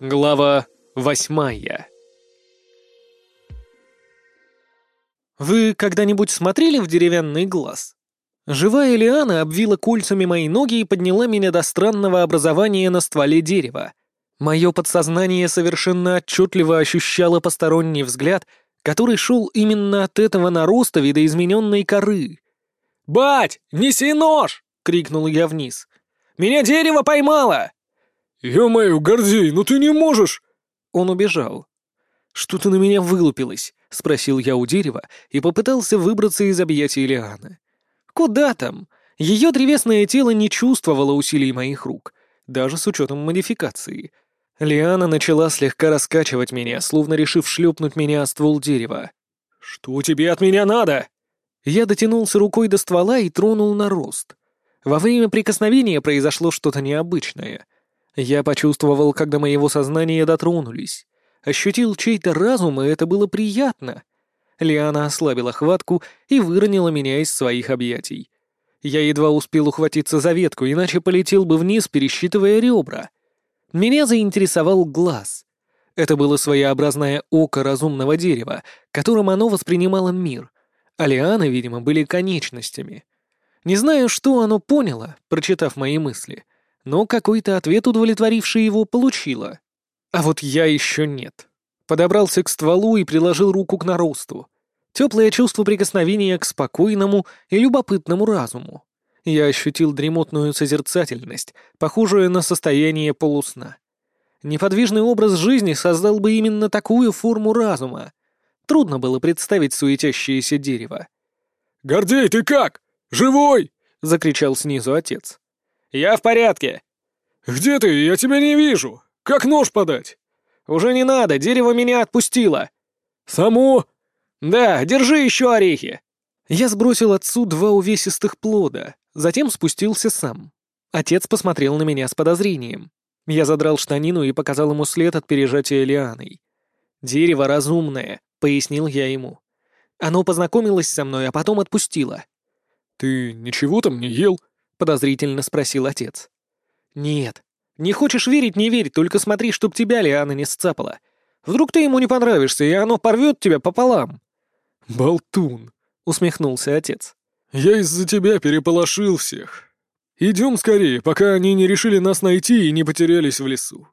Глава восьмая Вы когда-нибудь смотрели в деревянный глаз? Живая лиана обвила кольцами мои ноги и подняла меня до странного образования на стволе дерева. Мое подсознание совершенно отчетливо ощущало посторонний взгляд, который шел именно от этого нароста видоизмененной коры. «Бать, неси нож!» — крикнул я вниз. «Меня дерево поймало!» «Ё-моё, Гордей, ну ты не можешь!» Он убежал. «Что ты на меня вылупилась?» — спросил я у дерева и попытался выбраться из объятий Лианы. «Куда там? Ее древесное тело не чувствовало усилий моих рук, даже с учетом модификации. Лиана начала слегка раскачивать меня, словно решив шлепнуть меня о ствол дерева. «Что тебе от меня надо?» Я дотянулся рукой до ствола и тронул на рост. Во время прикосновения произошло что-то необычное — я почувствовал, когда моего сознания дотронулись. Ощутил чей-то разум, и это было приятно. Лиана ослабила хватку и выронила меня из своих объятий. Я едва успел ухватиться за ветку, иначе полетел бы вниз, пересчитывая ребра. Меня заинтересовал глаз. Это было своеобразное око разумного дерева, которым оно воспринимало мир, а лианы, видимо, были конечностями. Не знаю, что оно поняло, прочитав мои мысли — но какой-то ответ, удовлетворивший его, получила. А вот я еще нет. Подобрался к стволу и приложил руку к наросту. Теплое чувство прикосновения к спокойному и любопытному разуму. Я ощутил дремотную созерцательность, похожую на состояние полусна. Неподвижный образ жизни создал бы именно такую форму разума. Трудно было представить суетящееся дерево. «Гордей, ты как? Живой?» — закричал снизу отец. «Я в порядке». «Где ты? Я тебя не вижу. Как нож подать?» «Уже не надо, дерево меня отпустило». «Само?» «Да, держи еще орехи». Я сбросил отцу два увесистых плода, затем спустился сам. Отец посмотрел на меня с подозрением. Я задрал штанину и показал ему след от пережатия лианой. «Дерево разумное», — пояснил я ему. Оно познакомилось со мной, а потом отпустило. «Ты ничего там не ел?» — подозрительно спросил отец. «Нет. Не хочешь верить — не верь, только смотри, чтоб тебя Лиана не сцапала. Вдруг ты ему не понравишься, и оно порвет тебя пополам». «Болтун», — усмехнулся отец. «Я из-за тебя переполошил всех. Идем скорее, пока они не решили нас найти и не потерялись в лесу».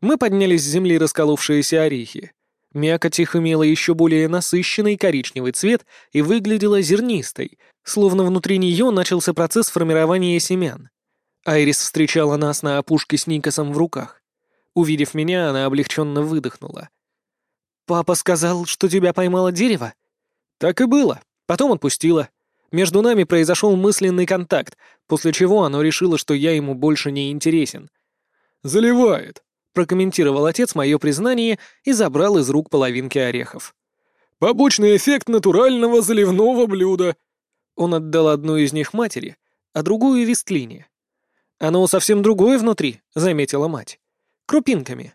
Мы поднялись с земли расколовшиеся орехи. Мякоть их имела еще более насыщенный коричневый цвет и выглядела зернистой, словно внутри нее начался процесс формирования семян. Айрис встречала нас на опушке с Никосом в руках. Увидев меня, она облегченно выдохнула. «Папа сказал, что тебя поймало дерево?» «Так и было. Потом отпустила. Между нами произошел мысленный контакт, после чего оно решило, что я ему больше не интересен». «Заливает», прокомментировал отец мое признание и забрал из рук половинки орехов. «Побочный эффект натурального заливного блюда». Он отдал одну из них матери, а другую — Вестлине. «Оно совсем другое внутри», — заметила мать. «Крупинками».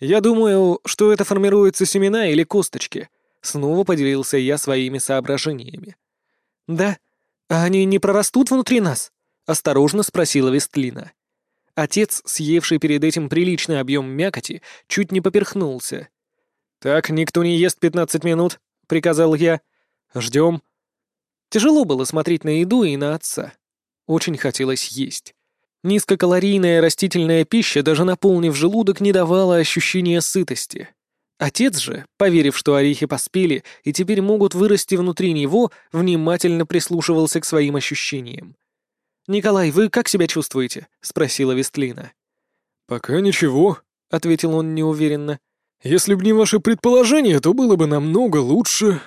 «Я думаю, что это формируются семена или косточки», — снова поделился я своими соображениями. «Да? А они не прорастут внутри нас?» — осторожно спросила Вестлина. Отец, съевший перед этим приличный объем мякоти, чуть не поперхнулся. «Так, никто не ест пятнадцать минут», — приказал я. «Ждем». Тяжело было смотреть на еду и на отца. Очень хотелось есть. Низкокалорийная растительная пища, даже наполнив желудок, не давала ощущения сытости. Отец же, поверив, что орехи поспели и теперь могут вырасти внутри него, внимательно прислушивался к своим ощущениям. «Николай, вы как себя чувствуете?» — спросила Вестлина. «Пока ничего», — ответил он неуверенно. «Если б не ваше предположение, то было бы намного лучше».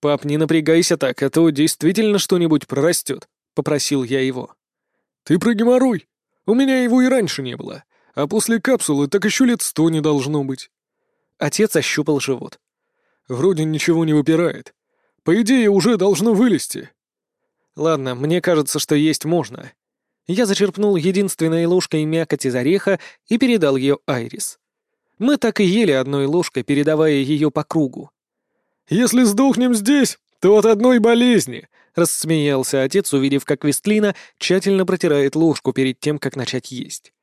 «Пап, не напрягайся так, а то действительно что-нибудь прорастет», — попросил я его. «Ты про геморрой. У меня его и раньше не было, а после капсулы так еще лет сто не должно быть». Отец ощупал живот. «Вроде ничего не выпирает. По идее, уже должно вылезти. Ладно, мне кажется, что есть можно. Я зачерпнул единственной ложкой мякоть из ореха и передал ее Айрис. Мы так и ели одной ложкой, передавая ее по кругу. «Если сдохнем здесь, то от одной болезни», — рассмеялся отец, увидев, как Вестлина тщательно протирает ложку перед тем, как начать есть.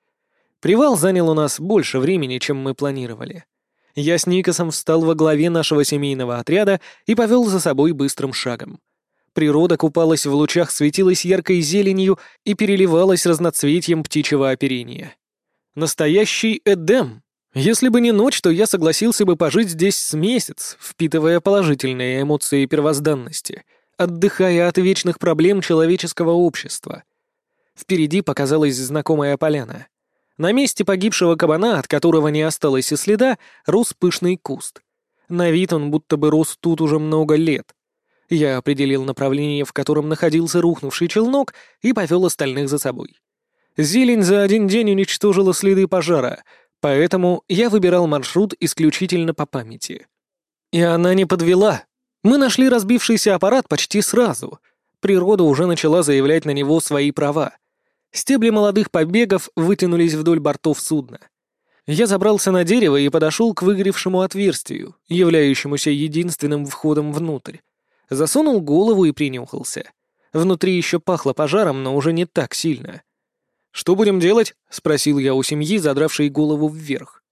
Привал занял у нас больше времени, чем мы планировали. Я с Никосом встал во главе нашего семейного отряда и повел за собой быстрым шагом. Природа купалась в лучах, светилась яркой зеленью и переливалась разноцветьем птичьего оперения. Настоящий Эдем. Если бы не ночь, то я согласился бы пожить здесь с месяц, впитывая положительные эмоции первозданности, отдыхая от вечных проблем человеческого общества. Впереди показалась знакомая поляна. На месте погибшего кабана, от которого не осталось и следа, рос пышный куст. На вид он будто бы рос тут уже много лет. Я определил направление, в котором находился рухнувший челнок, и повел остальных за собой. Зелень за один день уничтожила следы пожара, поэтому я выбирал маршрут исключительно по памяти. И она не подвела. Мы нашли разбившийся аппарат почти сразу. Природа уже начала заявлять на него свои права — Стебли молодых побегов вытянулись вдоль бортов судна. Я забрался на дерево и подошел к выгоревшему отверстию, являющемуся единственным входом внутрь. Засунул голову и принюхался. Внутри еще пахло пожаром, но уже не так сильно. «Что будем делать?» — спросил я у семьи, задравшей голову вверх.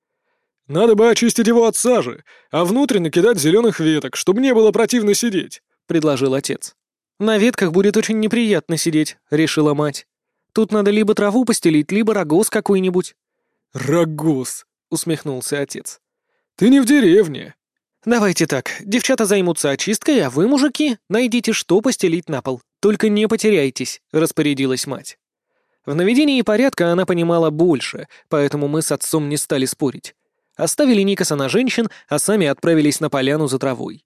«Надо бы очистить его от сажи, а внутрь накидать зеленых веток, чтобы не было противно сидеть», — предложил отец. «На ветках будет очень неприятно сидеть», — решила мать. Тут надо либо траву постелить, либо рогоз какой-нибудь». «Рогоз», — усмехнулся отец. «Ты не в деревне». «Давайте так, девчата займутся очисткой, а вы, мужики, найдите, что постелить на пол. Только не потеряйтесь», — распорядилась мать. В наведении порядка она понимала больше, поэтому мы с отцом не стали спорить. Оставили Никаса на женщин, а сами отправились на поляну за травой.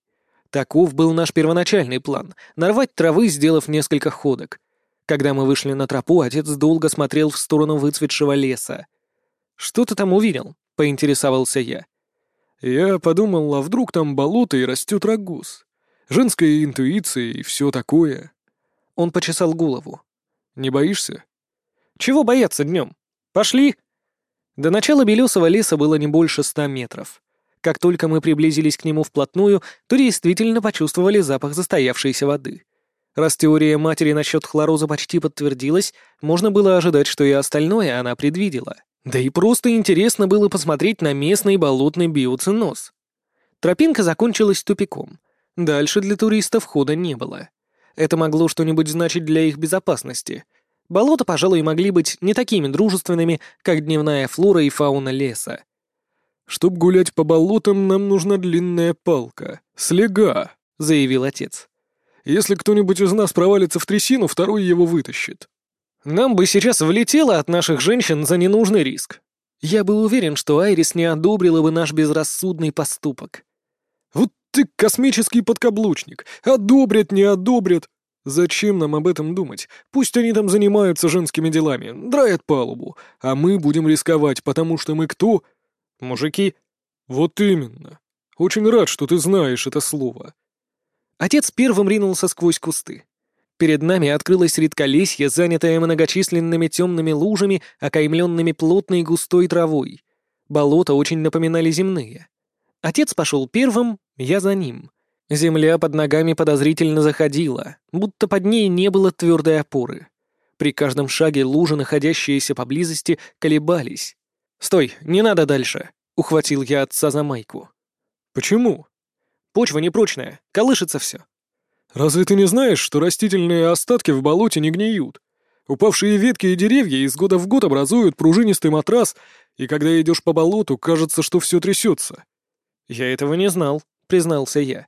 Таков был наш первоначальный план — нарвать травы, сделав несколько ходок. Когда мы вышли на тропу, отец долго смотрел в сторону выцветшего леса. «Что ты там увидел?» — поинтересовался я. «Я подумал, а вдруг там болото и растет рогуз? Женская интуиция и все такое». Он почесал голову. «Не боишься?» «Чего бояться днем? Пошли!» До начала Белесого леса было не больше ста метров. Как только мы приблизились к нему вплотную, то действительно почувствовали запах застоявшейся воды. Раз теория матери насчет хлороза почти подтвердилась, можно было ожидать, что и остальное она предвидела. Да и просто интересно было посмотреть на местный болотный биоценоз. Тропинка закончилась тупиком. Дальше для туристов хода не было. Это могло что-нибудь значить для их безопасности. Болота, пожалуй, могли быть не такими дружественными, как дневная флора и фауна леса. «Чтоб гулять по болотам, нам нужна длинная палка. Слега», — заявил отец. Если кто-нибудь из нас провалится в трясину, второй его вытащит. Нам бы сейчас влетело от наших женщин за ненужный риск. Я был уверен, что Айрис не одобрила бы наш безрассудный поступок. Вот ты космический подкаблучник. Одобрят, не одобрят. Зачем нам об этом думать? Пусть они там занимаются женскими делами, драят палубу, а мы будем рисковать, потому что мы кто? Мужики. Вот именно. Очень рад, что ты знаешь это слово. Отец первым ринулся сквозь кусты. Перед нами открылось редколесье, занятое многочисленными темными лужами, окаймленными плотной густой травой. Болота очень напоминали земные. Отец пошел первым, я за ним. Земля под ногами подозрительно заходила, будто под ней не было твердой опоры. При каждом шаге лужи, находящиеся поблизости, колебались. «Стой, не надо дальше!» — ухватил я отца за майку. «Почему?» Почва непрочная, колышется все. Разве ты не знаешь, что растительные остатки в болоте не гниют? Упавшие ветки и деревья из года в год образуют пружинистый матрас, и когда идешь по болоту, кажется, что все трясется. Я этого не знал, признался я.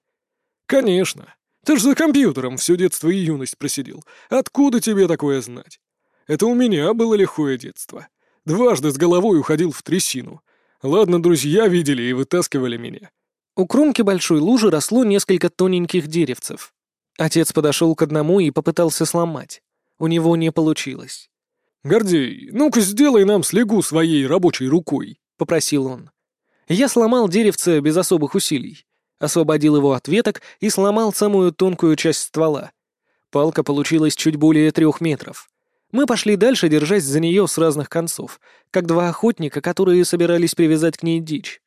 Конечно. Ты ж за компьютером все детство и юность просидел. Откуда тебе такое знать? Это у меня было лихое детство. Дважды с головой уходил в трясину. Ладно, друзья видели и вытаскивали меня. У кромки большой лужи росло несколько тоненьких деревцев. Отец подошел к одному и попытался сломать. У него не получилось. «Гордей, ну-ка сделай нам слегу своей рабочей рукой», — попросил он. Я сломал деревце без особых усилий, освободил его от веток и сломал самую тонкую часть ствола. Палка получилась чуть более трех метров. Мы пошли дальше, держась за нее с разных концов, как два охотника, которые собирались привязать к ней дичь.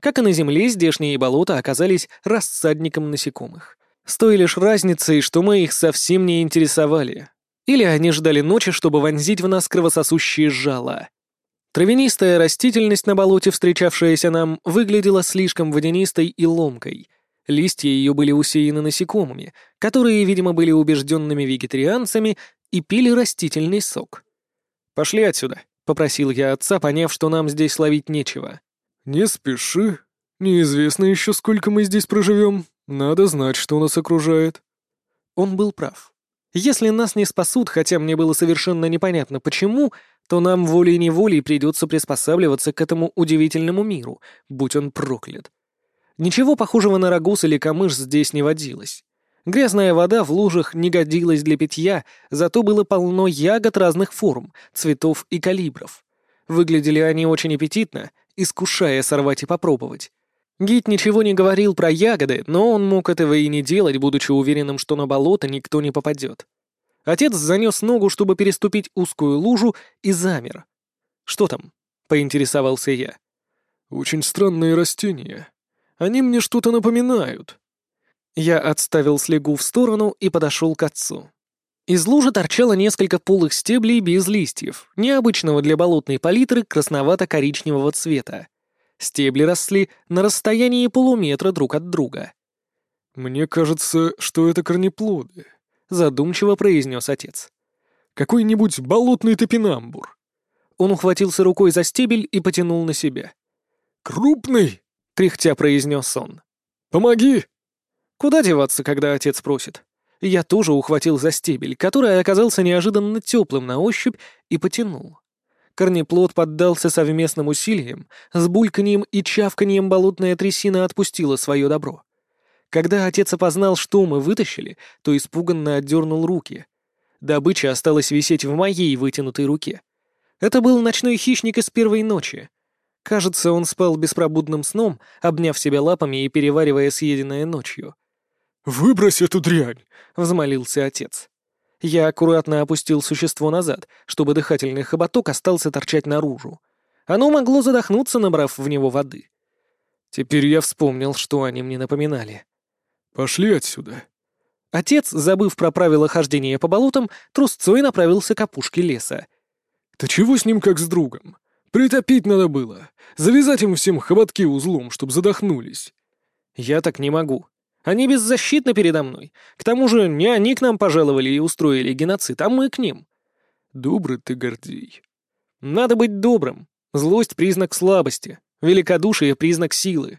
Как и на Земле, здешние болота оказались рассадником насекомых. С той лишь разницей, что мы их совсем не интересовали. Или они ждали ночи, чтобы вонзить в нас кровососущие жало. Травянистая растительность на болоте, встречавшаяся нам, выглядела слишком водянистой и ломкой. Листья ее были усеяны насекомыми, которые, видимо, были убежденными вегетарианцами и пили растительный сок. «Пошли отсюда», — попросил я отца, поняв, что нам здесь ловить нечего. «Не спеши. Неизвестно еще, сколько мы здесь проживем. Надо знать, что нас окружает». Он был прав. Если нас не спасут, хотя мне было совершенно непонятно почему, то нам волей-неволей придется приспосабливаться к этому удивительному миру, будь он проклят. Ничего похожего на рагус или камыш здесь не водилось. Грязная вода в лужах не годилась для питья, зато было полно ягод разных форм, цветов и калибров. Выглядели они очень аппетитно, искушая сорвать и попробовать. Гид ничего не говорил про ягоды, но он мог этого и не делать, будучи уверенным, что на болото никто не попадет. Отец занес ногу, чтобы переступить узкую лужу, и замер. «Что там?» — поинтересовался я. «Очень странные растения. Они мне что-то напоминают». Я отставил слегу в сторону и подошел к отцу. Из лужи торчало несколько полых стеблей без листьев, необычного для болотной палитры красновато-коричневого цвета. Стебли росли на расстоянии полуметра друг от друга. «Мне кажется, что это корнеплоды», — задумчиво произнес отец. «Какой-нибудь болотный топинамбур». Он ухватился рукой за стебель и потянул на себя. «Крупный!» — кряхтя произнес он. «Помоги!» Куда деваться, когда отец просит? Я тоже ухватил за стебель, который оказался неожиданно теплым на ощупь, и потянул. Корнеплод поддался совместным усилиям, с бульканьем и чавканьем болотная трясина отпустила свое добро. Когда отец опознал, что мы вытащили, то испуганно отдернул руки. Добыча осталась висеть в моей вытянутой руке. Это был ночной хищник из первой ночи. Кажется, он спал беспробудным сном, обняв себя лапами и переваривая съеденное ночью. «Выбрось эту дрянь!» — взмолился отец. Я аккуратно опустил существо назад, чтобы дыхательный хоботок остался торчать наружу. Оно могло задохнуться, набрав в него воды. Теперь я вспомнил, что они мне напоминали. «Пошли отсюда». Отец, забыв про правила хождения по болотам, трусцой направился к опушке леса. «Ты чего с ним как с другом? Притопить надо было. Завязать им всем хоботки узлом, чтоб задохнулись». «Я так не могу. Они беззащитны передо мной. К тому же не они к нам пожаловали и устроили геноцид, а мы к ним. Добрый ты, Гордей. Надо быть добрым. Злость — признак слабости. Великодушие — признак силы.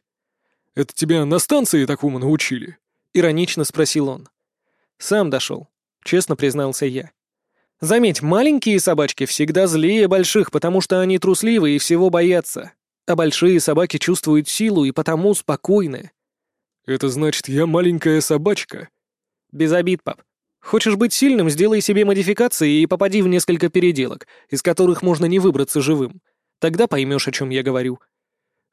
Это тебя на станции такому научили? Иронично спросил он. Сам дошел. Честно признался я. Заметь, маленькие собачки всегда злее больших, потому что они трусливы и всего боятся. А большие собаки чувствуют силу и потому спокойны. «Это значит, я маленькая собачка?» «Без обид, пап. Хочешь быть сильным, сделай себе модификации и попади в несколько переделок, из которых можно не выбраться живым. Тогда поймешь, о чем я говорю».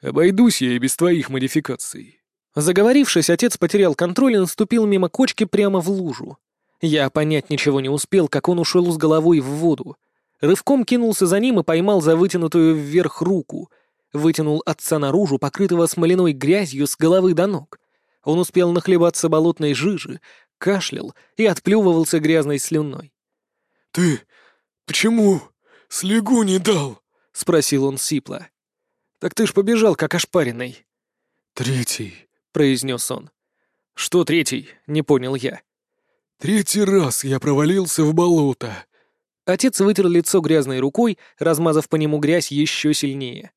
«Обойдусь я и без твоих модификаций». Заговорившись, отец потерял контроль и наступил мимо кочки прямо в лужу. Я понять ничего не успел, как он ушел с головой в воду. Рывком кинулся за ним и поймал за вытянутую вверх руку. Вытянул отца наружу, покрытого смоляной грязью с головы до ног. Он успел нахлебаться болотной жижи, кашлял и отплевывался грязной слюной. «Ты почему слегу не дал?» — спросил он сипло. «Так ты ж побежал, как ошпаренный». «Третий», — произнес он. «Что третий?» — не понял я. «Третий раз я провалился в болото». Отец вытер лицо грязной рукой, размазав по нему грязь еще сильнее.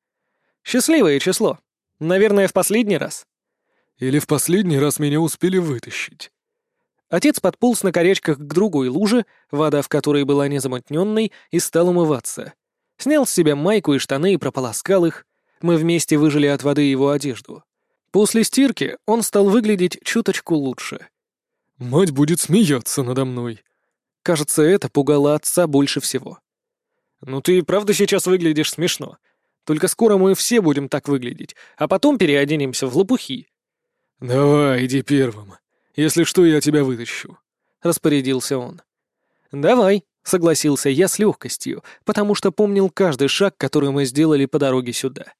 «Счастливое число. Наверное, в последний раз». Или в последний раз меня успели вытащить?» Отец подполз на корячках к другой луже, вода в которой была незамутненной, и стал умываться. Снял с себя майку и штаны и прополоскал их. Мы вместе выжили от воды его одежду. После стирки он стал выглядеть чуточку лучше. «Мать будет смеяться надо мной». Кажется, это пугало отца больше всего. «Ну ты правда сейчас выглядишь смешно. Только скоро мы все будем так выглядеть, а потом переоденемся в лопухи», «Давай, иди первым. Если что, я тебя вытащу», — распорядился он. «Давай», — согласился я с легкостью, потому что помнил каждый шаг, который мы сделали по дороге сюда.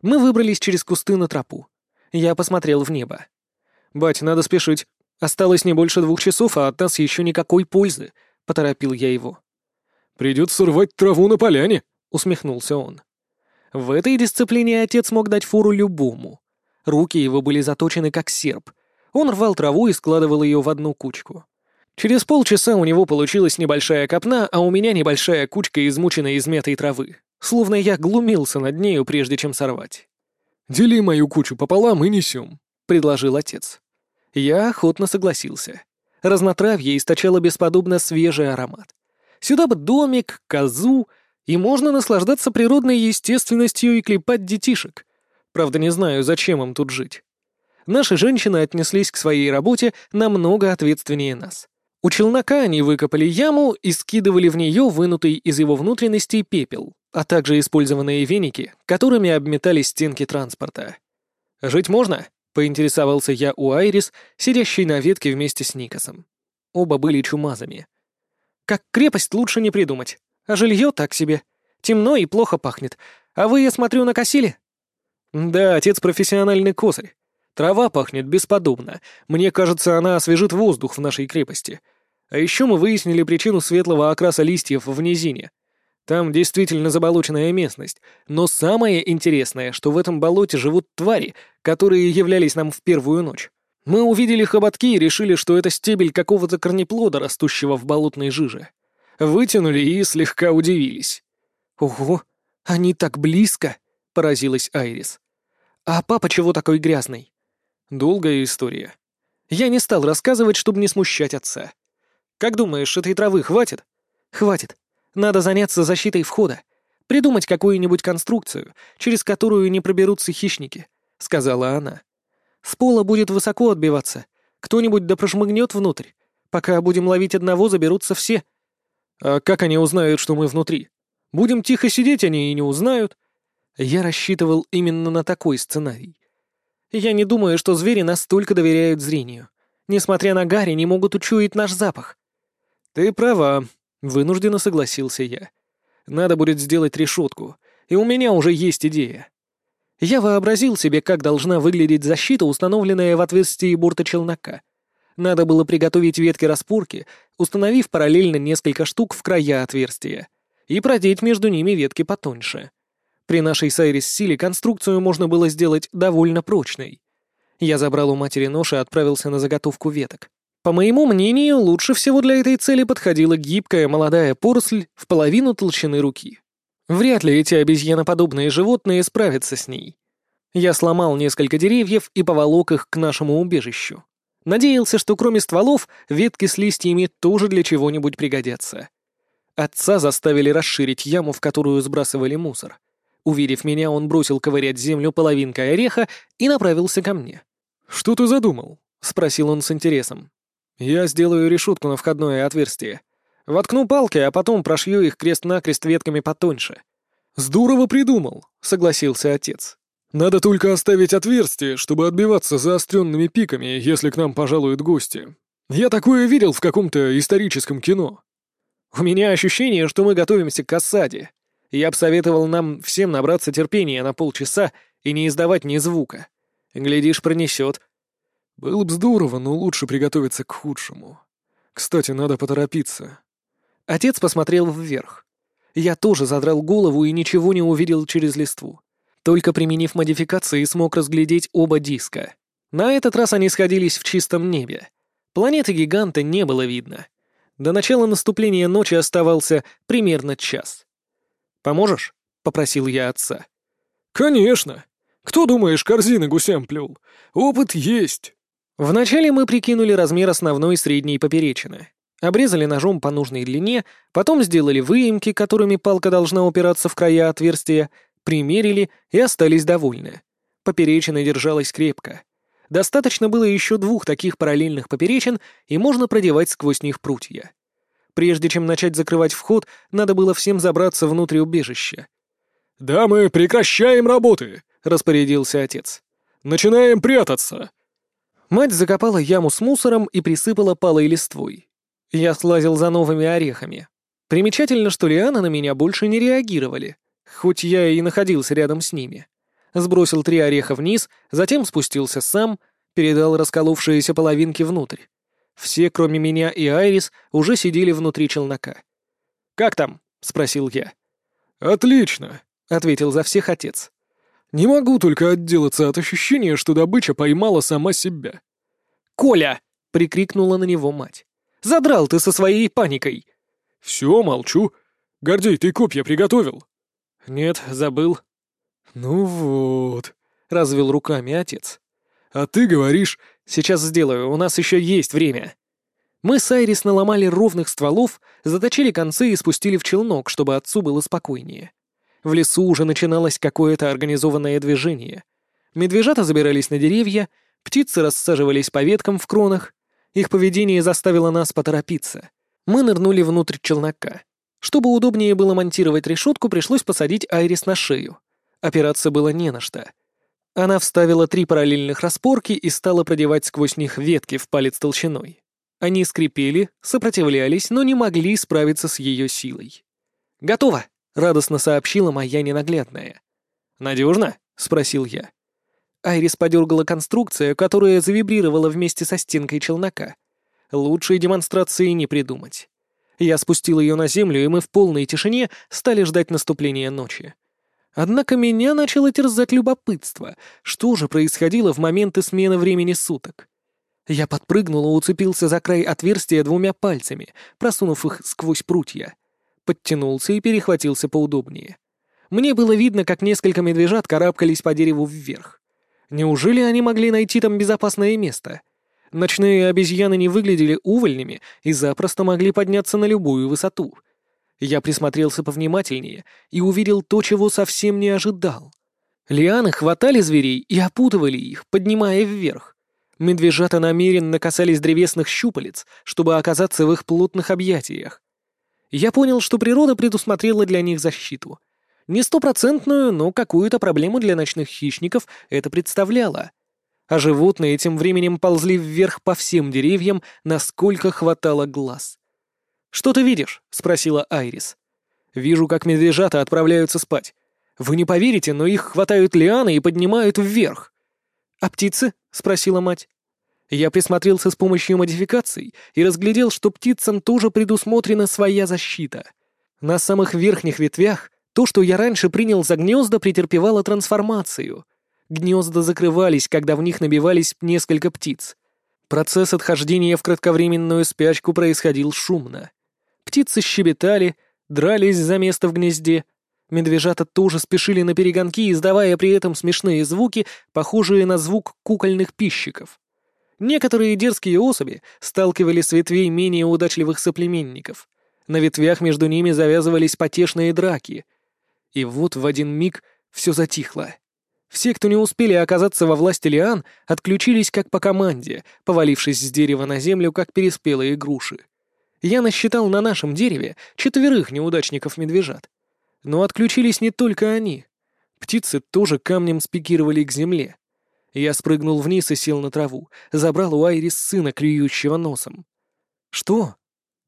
Мы выбрались через кусты на тропу. Я посмотрел в небо. «Бать, надо спешить. Осталось не больше двух часов, а от нас еще никакой пользы», — поторопил я его. «Придется рвать траву на поляне», — усмехнулся он. В этой дисциплине отец мог дать фору любому. Руки его были заточены как серп. Он рвал траву и складывал ее в одну кучку. Через полчаса у него получилась небольшая копна, а у меня небольшая кучка измученной измятой травы. Словно я глумился над нею, прежде чем сорвать. «Дели мою кучу пополам и несем», — предложил отец. Я охотно согласился. Разнотравье источало бесподобно свежий аромат. Сюда бы домик, козу, и можно наслаждаться природной естественностью и клепать детишек. Правда, не знаю, зачем им тут жить. Наши женщины отнеслись к своей работе намного ответственнее нас. У челнока они выкопали яму и скидывали в нее вынутый из его внутренностей пепел, а также использованные веники, которыми обметали стенки транспорта. «Жить можно?» — поинтересовался я у Айрис, сидящей на ветке вместе с Никосом. Оба были чумазами. «Как крепость лучше не придумать, а жилье так себе. Темно и плохо пахнет. А вы, я смотрю, накосили?» «Да, отец профессиональный косарь. Трава пахнет бесподобно. Мне кажется, она освежит воздух в нашей крепости. А еще мы выяснили причину светлого окраса листьев в низине. Там действительно заболоченная местность. Но самое интересное, что в этом болоте живут твари, которые являлись нам в первую ночь. Мы увидели хоботки и решили, что это стебель какого-то корнеплода, растущего в болотной жиже. Вытянули и слегка удивились. «Ого, они так близко!» — поразилась Айрис. «А папа чего такой грязный?» «Долгая история. Я не стал рассказывать, чтобы не смущать отца. Как думаешь, этой травы хватит?» «Хватит. Надо заняться защитой входа. Придумать какую-нибудь конструкцию, через которую не проберутся хищники», — сказала она. «С пола будет высоко отбиваться. Кто-нибудь да прошмыгнет внутрь. Пока будем ловить одного, заберутся все». «А как они узнают, что мы внутри? Будем тихо сидеть, они и не узнают». Я рассчитывал именно на такой сценарий. Я не думаю, что звери настолько доверяют зрению. Несмотря на Гарри, не могут учуять наш запах. Ты права, вынужденно согласился я. Надо будет сделать решетку, и у меня уже есть идея. Я вообразил себе, как должна выглядеть защита, установленная в отверстии борта челнока. Надо было приготовить ветки распорки, установив параллельно несколько штук в края отверстия, и продеть между ними ветки потоньше. При нашей Сайрис силе конструкцию можно было сделать довольно прочной. Я забрал у матери нож и отправился на заготовку веток. По моему мнению, лучше всего для этой цели подходила гибкая молодая поросль в половину толщины руки. Вряд ли эти обезьяноподобные животные справятся с ней. Я сломал несколько деревьев и поволок их к нашему убежищу. Надеялся, что кроме стволов, ветки с листьями тоже для чего-нибудь пригодятся. Отца заставили расширить яму, в которую сбрасывали мусор. Увидев меня, он бросил ковырять землю половинкой ореха и направился ко мне. «Что ты задумал?» — спросил он с интересом. «Я сделаю решетку на входное отверстие. Воткну палки, а потом прошью их крест-накрест ветками потоньше». «Здорово придумал», — согласился отец. «Надо только оставить отверстие, чтобы отбиваться заостренными пиками, если к нам пожалуют гости. Я такое видел в каком-то историческом кино». «У меня ощущение, что мы готовимся к осаде», я бы советовал нам всем набраться терпения на полчаса и не издавать ни звука. Глядишь, пронесет. Было бы здорово, но лучше приготовиться к худшему. Кстати, надо поторопиться. Отец посмотрел вверх. Я тоже задрал голову и ничего не увидел через листву. Только применив модификации, смог разглядеть оба диска. На этот раз они сходились в чистом небе. Планеты-гиганта не было видно. До начала наступления ночи оставался примерно час. «Поможешь?» — попросил я отца. «Конечно! Кто, думаешь, корзины гусям плел? Опыт есть!» Вначале мы прикинули размер основной средней поперечины. Обрезали ножом по нужной длине, потом сделали выемки, которыми палка должна упираться в края отверстия, примерили и остались довольны. Поперечина держалась крепко. Достаточно было еще двух таких параллельных поперечин, и можно продевать сквозь них прутья. Прежде чем начать закрывать вход, надо было всем забраться внутрь убежища. «Да мы прекращаем работы!» — распорядился отец. «Начинаем прятаться!» Мать закопала яму с мусором и присыпала палой листвой. Я слазил за новыми орехами. Примечательно, что лианы на меня больше не реагировали, хоть я и находился рядом с ними. Сбросил три ореха вниз, затем спустился сам, передал расколовшиеся половинки внутрь. Все, кроме меня и Айрис, уже сидели внутри челнока. «Как там?» — спросил я. «Отлично. — ответил за всех отец. «Не могу только отделаться от ощущения, что добыча поймала сама себя». «Коля!» — прикрикнула на него мать. «Задрал ты со своей паникой!» «Все, молчу. Гордей, ты копья приготовил?» «Нет, забыл». «Ну вот», — развел руками отец. «А ты говоришь...» «Сейчас сделаю, у нас еще есть время». Мы с Айрис наломали ровных стволов, заточили концы и спустили в челнок, чтобы отцу было спокойнее. В лесу уже начиналось какое-то организованное движение. Медвежата забирались на деревья, птицы рассаживались по веткам в кронах. Их поведение заставило нас поторопиться. Мы нырнули внутрь челнока. Чтобы удобнее было монтировать решетку, пришлось посадить Айрис на шею. Опираться было не на что. Она вставила три параллельных распорки и стала продевать сквозь них ветки в палец толщиной. Они скрипели, сопротивлялись, но не могли справиться с ее силой. «Готово!» — радостно сообщила моя ненаглядная. «Надежно?» — спросил я. Айрис подергала конструкцию, которая завибрировала вместе со стенкой челнока. Лучшей демонстрации не придумать. Я спустил ее на землю, и мы в полной тишине стали ждать наступления ночи. Однако меня начало терзать любопытство, что же происходило в моменты смены времени суток. Я подпрыгнул и уцепился за край отверстия двумя пальцами, просунув их сквозь прутья. Подтянулся и перехватился поудобнее. Мне было видно, как несколько медвежат карабкались по дереву вверх. Неужели они могли найти там безопасное место? Ночные обезьяны не выглядели увольнями и запросто могли подняться на любую высоту. Я присмотрелся повнимательнее и увидел то, чего совсем не ожидал. Лианы хватали зверей и опутывали их, поднимая вверх. Медвежата намеренно касались древесных щупалец, чтобы оказаться в их плотных объятиях. Я понял, что природа предусмотрела для них защиту. Не стопроцентную, но какую-то проблему для ночных хищников это представляло. А животные тем временем ползли вверх по всем деревьям, насколько хватало глаз. «Что ты видишь?» — спросила Айрис. «Вижу, как медвежата отправляются спать. Вы не поверите, но их хватают лианы и поднимают вверх». «А птицы?» — спросила мать. Я присмотрелся с помощью модификаций и разглядел, что птицам тоже предусмотрена своя защита. На самых верхних ветвях то, что я раньше принял за гнезда, претерпевало трансформацию. Гнезда закрывались, когда в них набивались несколько птиц. Процесс отхождения в кратковременную спячку происходил шумно. Птицы щебетали, дрались за место в гнезде. Медвежата тоже спешили на перегонки, издавая при этом смешные звуки, похожие на звук кукольных пищиков. Некоторые дерзкие особи сталкивались с ветвей менее удачливых соплеменников. На ветвях между ними завязывались потешные драки. И вот в один миг все затихло. Все, кто не успели оказаться во власти лиан, отключились как по команде, повалившись с дерева на землю, как переспелые груши. Я насчитал на нашем дереве четверых неудачников-медвежат. Но отключились не только они. Птицы тоже камнем спикировали к земле. Я спрыгнул вниз и сел на траву, забрал у Айрис сына, клюющего носом. «Что?»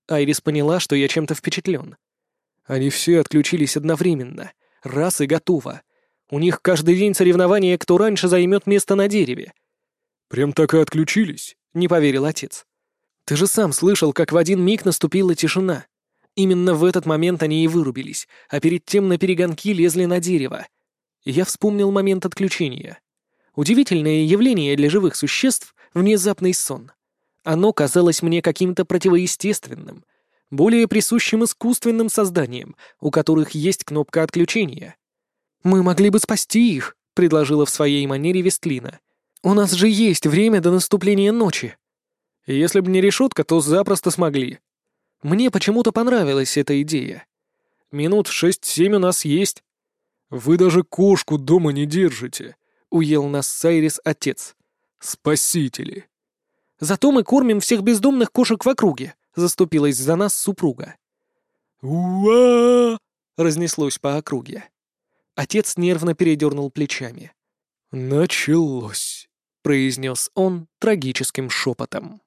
Айрис поняла, что я чем-то впечатлен. Они все отключились одновременно. Раз и готово. У них каждый день соревнования, кто раньше займет место на дереве. «Прям так и отключились?» — не поверил отец. Ты же сам слышал, как в один миг наступила тишина. Именно в этот момент они и вырубились, а перед тем на перегонки лезли на дерево. я вспомнил момент отключения. Удивительное явление для живых существ — внезапный сон. Оно казалось мне каким-то противоестественным, более присущим искусственным созданиям, у которых есть кнопка отключения. «Мы могли бы спасти их», — предложила в своей манере Вестлина. «У нас же есть время до наступления ночи». Если бы не решетка, то запросто смогли. Мне почему-то понравилась эта идея. Минут шесть-семь у нас есть. Вы даже кошку дома не держите, — уел нас Сайрис отец. Спасители. Зато мы кормим всех бездомных кошек в округе, — заступилась за нас супруга. «Уа!» — разнеслось по округе. Отец нервно передернул плечами. «Началось», — произнес он трагическим шепотом.